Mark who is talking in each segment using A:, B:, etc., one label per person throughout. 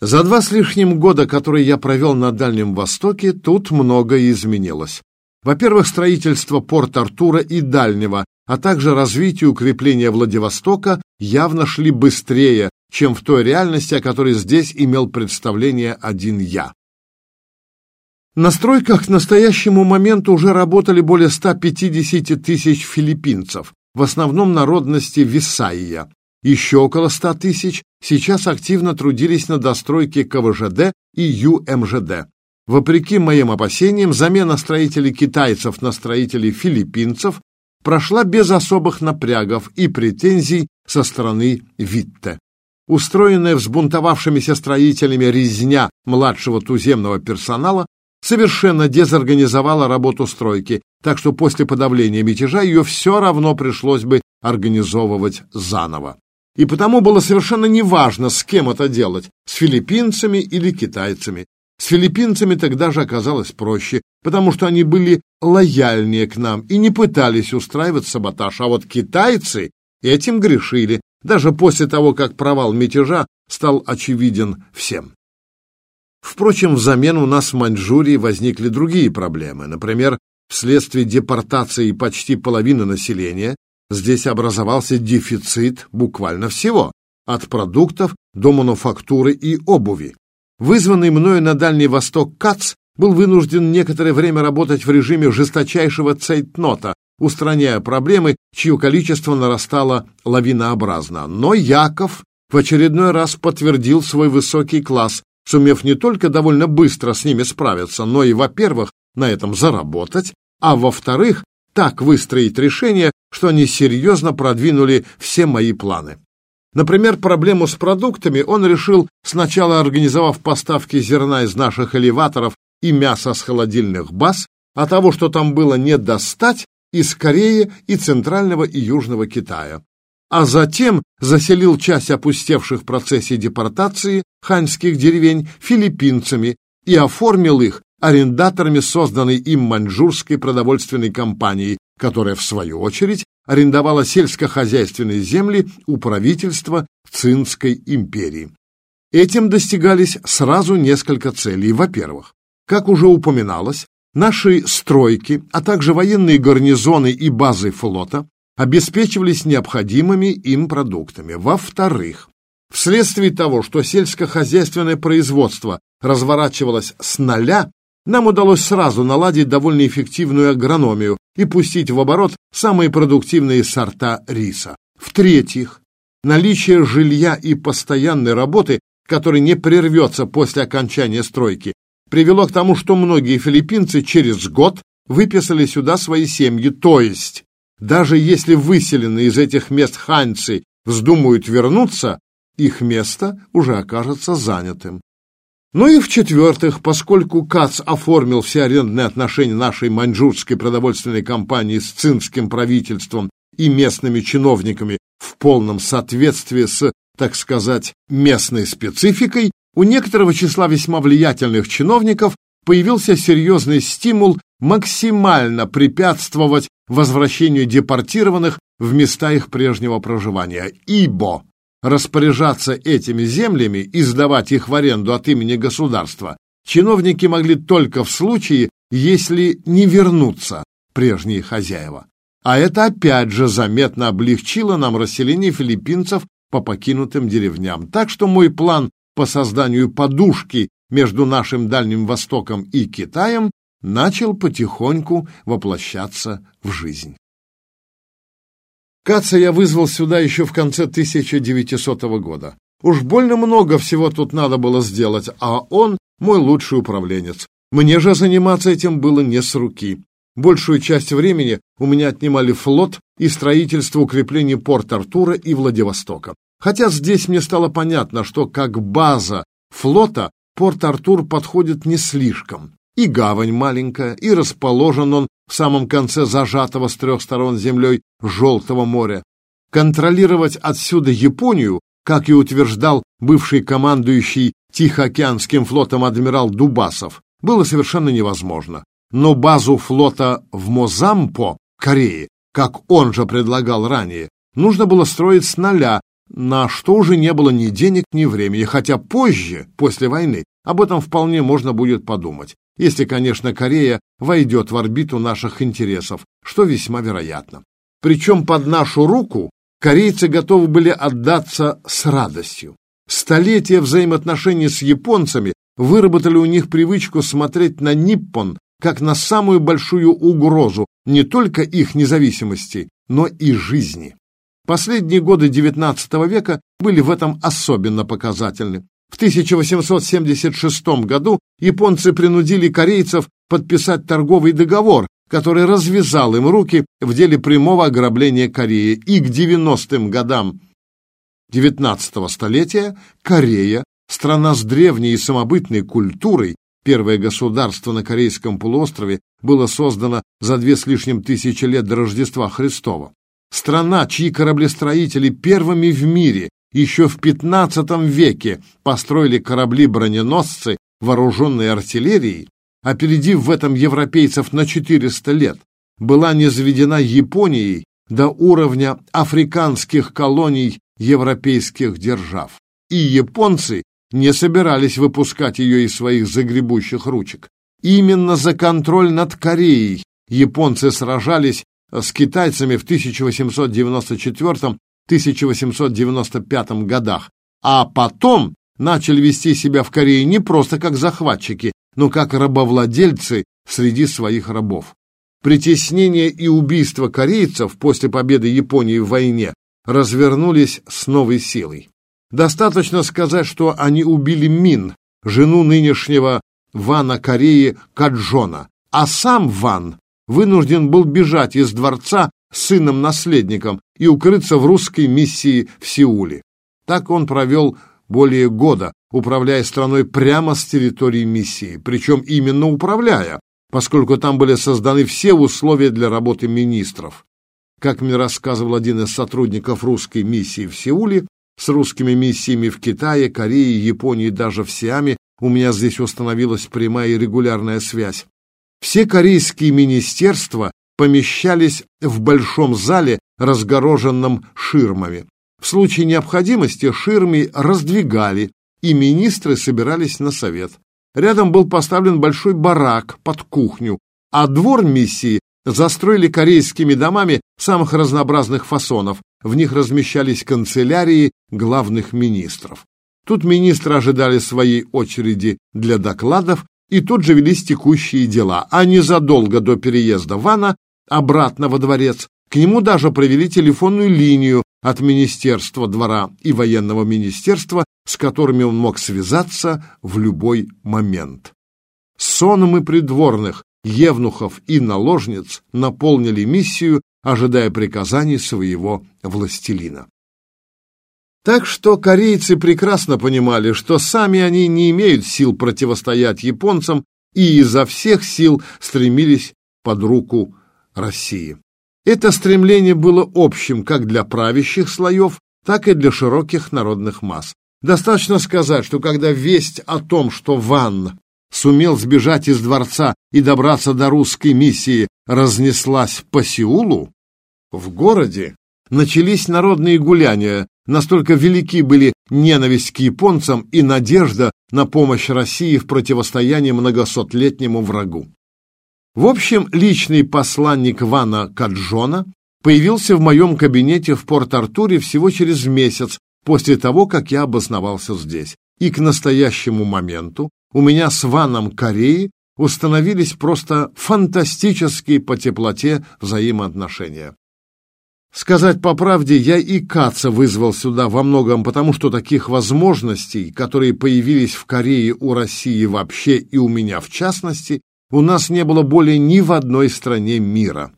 A: За два с лишним года, которые я провел на Дальнем Востоке, тут многое изменилось. Во-первых, строительство Порт-Артура и Дальнего, а также развитие и укрепление Владивостока явно шли быстрее, чем в той реальности, о которой здесь имел представление один я. На стройках к настоящему моменту уже работали более 150 тысяч филиппинцев, в основном народности Висайя, еще около ста тысяч сейчас активно трудились на достройке КВЖД и ЮМЖД. Вопреки моим опасениям, замена строителей китайцев на строителей филиппинцев прошла без особых напрягов и претензий со стороны Витте. Устроенная взбунтовавшимися строителями резня младшего туземного персонала совершенно дезорганизовала работу стройки, так что после подавления мятежа ее все равно пришлось бы организовывать заново и потому было совершенно неважно, с кем это делать, с филиппинцами или китайцами. С филиппинцами тогда же оказалось проще, потому что они были лояльнее к нам и не пытались устраивать саботаж, а вот китайцы этим грешили, даже после того, как провал мятежа стал очевиден всем. Впрочем, взамен у нас в Маньчжурии возникли другие проблемы. Например, вследствие депортации почти половины населения Здесь образовался дефицит буквально всего, от продуктов до мануфактуры и обуви. Вызванный мною на Дальний Восток КАЦ был вынужден некоторое время работать в режиме жесточайшего цейтнота, устраняя проблемы, чье количество нарастало лавинообразно. Но Яков в очередной раз подтвердил свой высокий класс, сумев не только довольно быстро с ними справиться, но и, во-первых, на этом заработать, а во-вторых, так выстроить решение, что они серьезно продвинули все мои планы. Например, проблему с продуктами он решил, сначала организовав поставки зерна из наших элеваторов и мяса с холодильных баз, а того, что там было не достать, из Кореи и Центрального и Южного Китая. А затем заселил часть опустевших в процессе депортации ханьских деревень филиппинцами и оформил их арендаторами созданной им маньчжурской продовольственной компанией, которая, в свою очередь, арендовала сельскохозяйственные земли у правительства Цинской империи. Этим достигались сразу несколько целей. Во-первых, как уже упоминалось, наши стройки, а также военные гарнизоны и базы флота обеспечивались необходимыми им продуктами. Во-вторых, вследствие того, что сельскохозяйственное производство разворачивалось с нуля, нам удалось сразу наладить довольно эффективную агрономию и пустить в оборот самые продуктивные сорта риса. В-третьих, наличие жилья и постоянной работы, который не прервется после окончания стройки, привело к тому, что многие филиппинцы через год выписали сюда свои семьи, то есть даже если выселенные из этих мест ханьцы вздумают вернуться, их место уже окажется занятым. Ну и в-четвертых, поскольку КАЦ оформил все арендные отношения нашей маньчжурской продовольственной компании с цинским правительством и местными чиновниками в полном соответствии с, так сказать, местной спецификой, у некоторого числа весьма влиятельных чиновников появился серьезный стимул максимально препятствовать возвращению депортированных в места их прежнего проживания, ибо распоряжаться этими землями и сдавать их в аренду от имени государства чиновники могли только в случае, если не вернутся прежние хозяева. А это опять же заметно облегчило нам расселение филиппинцев по покинутым деревням. Так что мой план по созданию подушки между нашим Дальним Востоком и Китаем начал потихоньку воплощаться в жизнь. Каца я вызвал сюда еще в конце 1900 года. Уж больно много всего тут надо было сделать, а он мой лучший управленец. Мне же заниматься этим было не с руки. Большую часть времени у меня отнимали флот и строительство укреплений Порт-Артура и Владивостока. Хотя здесь мне стало понятно, что как база флота Порт-Артур подходит не слишком. И гавань маленькая, и расположен он в самом конце зажатого с трех сторон землей Желтого моря. Контролировать отсюда Японию, как и утверждал бывший командующий Тихоокеанским флотом адмирал Дубасов, было совершенно невозможно. Но базу флота в Мозампо, Корее, как он же предлагал ранее, нужно было строить с нуля, на что уже не было ни денег, ни времени, хотя позже, после войны, об этом вполне можно будет подумать, если, конечно, Корея войдет в орбиту наших интересов, что весьма вероятно. Причем под нашу руку корейцы готовы были отдаться с радостью. Столетия взаимоотношений с японцами выработали у них привычку смотреть на Ниппон как на самую большую угрозу не только их независимости, но и жизни. Последние годы XIX века были в этом особенно показательны. В 1876 году японцы принудили корейцев подписать торговый договор, который развязал им руки в деле прямого ограбления Кореи. И к 90-м годам XIX столетия Корея, страна с древней и самобытной культурой, первое государство на Корейском полуострове было создано за две с лишним тысячи лет до Рождества Христова. Страна, чьи кораблестроители первыми в мире еще в XV веке построили корабли-броненосцы, вооруженные артиллерией, опередив в этом европейцев на 400 лет, была низведена Японией до уровня африканских колоний европейских держав. И японцы не собирались выпускать ее из своих загребущих ручек. Именно за контроль над Кореей японцы сражались с китайцами в 1894-1895 годах, а потом начали вести себя в Корее не просто как захватчики, но как рабовладельцы среди своих рабов. Притеснение и убийство корейцев после победы Японии в войне развернулись с новой силой. Достаточно сказать, что они убили Мин, жену нынешнего Вана Кореи Каджона, а сам Ван вынужден был бежать из дворца сыном-наследником и укрыться в русской миссии в Сеуле. Так он провел более года, управляя страной прямо с территории миссии, причем именно управляя, поскольку там были созданы все условия для работы министров. Как мне рассказывал один из сотрудников русской миссии в Сеуле, с русскими миссиями в Китае, Корее, Японии, даже в Сиаме у меня здесь установилась прямая и регулярная связь. Все корейские министерства помещались в большом зале, разгороженном ширмами. В случае необходимости ширмы раздвигали, и министры собирались на совет. Рядом был поставлен большой барак под кухню, а двор миссии застроили корейскими домами самых разнообразных фасонов. В них размещались канцелярии главных министров. Тут министры ожидали своей очереди для докладов и тут же велись текущие дела, а незадолго до переезда Вана обратно во дворец к нему даже провели телефонную линию от Министерства двора и военного министерства, с которыми он мог связаться в любой момент. Соном и придворных, евнухов и наложниц наполнили миссию, ожидая приказаний своего властелина. Так что корейцы прекрасно понимали, что сами они не имеют сил противостоять японцам и изо всех сил стремились под руку России. Это стремление было общим как для правящих слоев, так и для широких народных масс. Достаточно сказать, что когда весть о том, что Ван сумел сбежать из дворца и добраться до русской миссии, разнеслась по Сеулу, в городе начались народные гуляния, Настолько велики были ненависть к японцам и надежда на помощь России в противостоянии многосотлетнему врагу. В общем, личный посланник Вана Каджона появился в моем кабинете в Порт-Артуре всего через месяц после того, как я обосновался здесь. И к настоящему моменту у меня с Ваном Кореи установились просто фантастические по теплоте взаимоотношения. Сказать по правде, я и Каца вызвал сюда во многом потому, что таких возможностей, которые появились в Корее у России вообще и у меня в частности, у нас не было более ни в одной стране мира.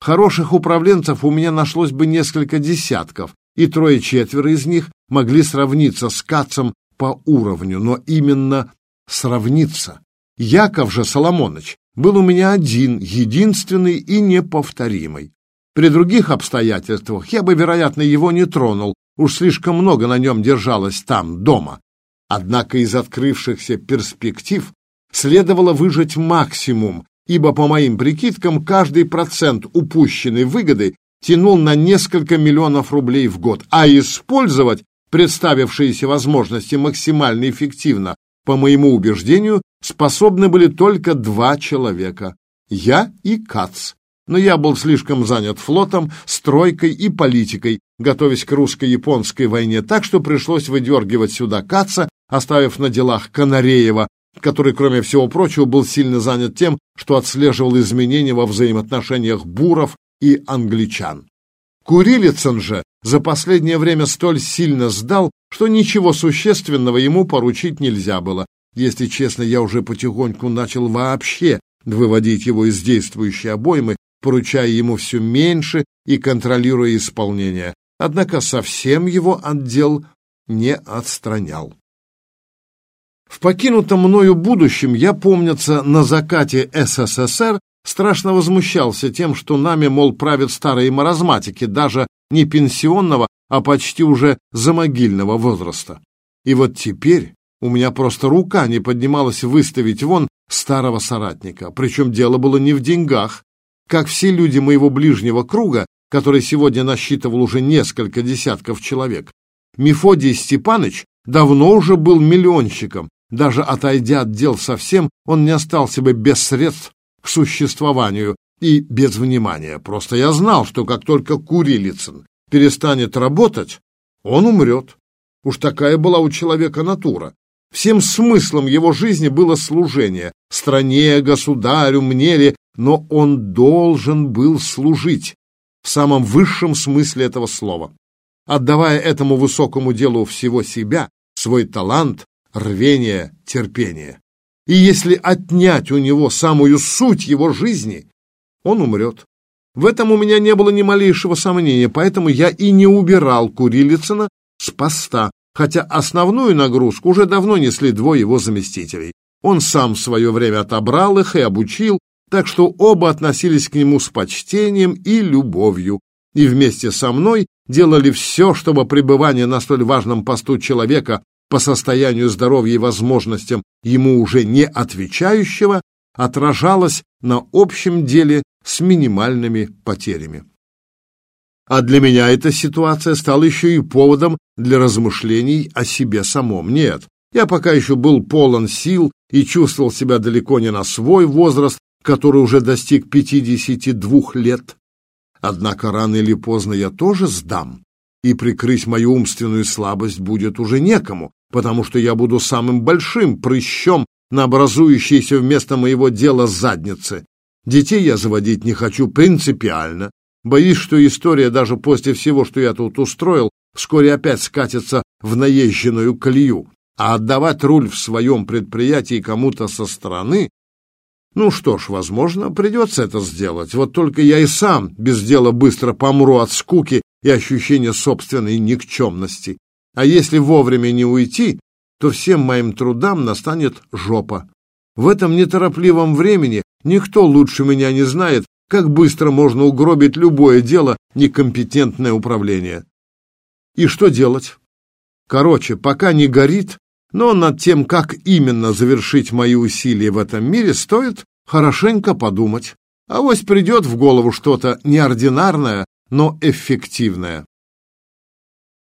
A: Хороших управленцев у меня нашлось бы несколько десятков, и трое-четверо из них могли сравниться с Кацем по уровню, но именно сравниться. Яков же Соломонович был у меня один, единственный и неповторимый. При других обстоятельствах я бы, вероятно, его не тронул, уж слишком много на нем держалось там, дома. Однако из открывшихся перспектив следовало выжать максимум, ибо, по моим прикидкам, каждый процент упущенной выгоды тянул на несколько миллионов рублей в год, а использовать представившиеся возможности максимально эффективно, по моему убеждению, способны были только два человека – я и Кац. Но я был слишком занят флотом, стройкой и политикой, готовясь к русско-японской войне, так что пришлось выдергивать сюда Каца, оставив на делах Канареева, который, кроме всего прочего, был сильно занят тем, что отслеживал изменения во взаимоотношениях буров и англичан. Курилицын же за последнее время столь сильно сдал, что ничего существенного ему поручить нельзя было. Если честно, я уже потихоньку начал вообще выводить его из действующей обоймы, поручая ему все меньше и контролируя исполнение. Однако совсем его отдел не отстранял. В покинутом мною будущем я, помнится, на закате СССР страшно возмущался тем, что нами, мол, правят старые маразматики, даже не пенсионного, а почти уже замогильного возраста. И вот теперь у меня просто рука не поднималась выставить вон старого соратника, причем дело было не в деньгах. Как все люди моего ближнего круга, который сегодня насчитывал уже несколько десятков человек, Мефодий Степаныч давно уже был миллионщиком, даже отойдя от дел совсем, он не остался бы без средств к существованию и без внимания. Просто я знал, что как только Курилицын перестанет работать, он умрет. Уж такая была у человека натура. Всем смыслом его жизни было служение. Стране, государю, мне ли, но он должен был служить в самом высшем смысле этого слова. Отдавая этому высокому делу всего себя, свой талант, рвение, терпение. И если отнять у него самую суть его жизни, он умрет. В этом у меня не было ни малейшего сомнения, поэтому я и не убирал Курилицына с поста, хотя основную нагрузку уже давно несли двое его заместителей. Он сам в свое время отобрал их и обучил, так что оба относились к нему с почтением и любовью, и вместе со мной делали все, чтобы пребывание на столь важном посту человека по состоянию здоровья и возможностям ему уже не отвечающего, отражалось на общем деле с минимальными потерями. А для меня эта ситуация стала еще и поводом для размышлений о себе самом. Нет, я пока еще был полон сил и чувствовал себя далеко не на свой возраст, который уже достиг 52 лет. Однако рано или поздно я тоже сдам, и прикрыть мою умственную слабость будет уже некому, потому что я буду самым большим прыщом на образующейся вместо моего дела заднице. Детей я заводить не хочу принципиально. Боюсь, что история даже после всего, что я тут устроил, вскоре опять скатится в наезженную колею. А отдавать руль в своем предприятии кому-то со стороны... Ну что ж, возможно, придется это сделать. Вот только я и сам без дела быстро помру от скуки и ощущения собственной никчемности. А если вовремя не уйти, то всем моим трудам настанет жопа. В этом неторопливом времени никто лучше меня не знает, как быстро можно угробить любое дело некомпетентное управление. И что делать? Короче, пока не горит, но над тем, как именно завершить мои усилия в этом мире, стоит хорошенько подумать. А Авось придет в голову что-то неординарное, но эффективное.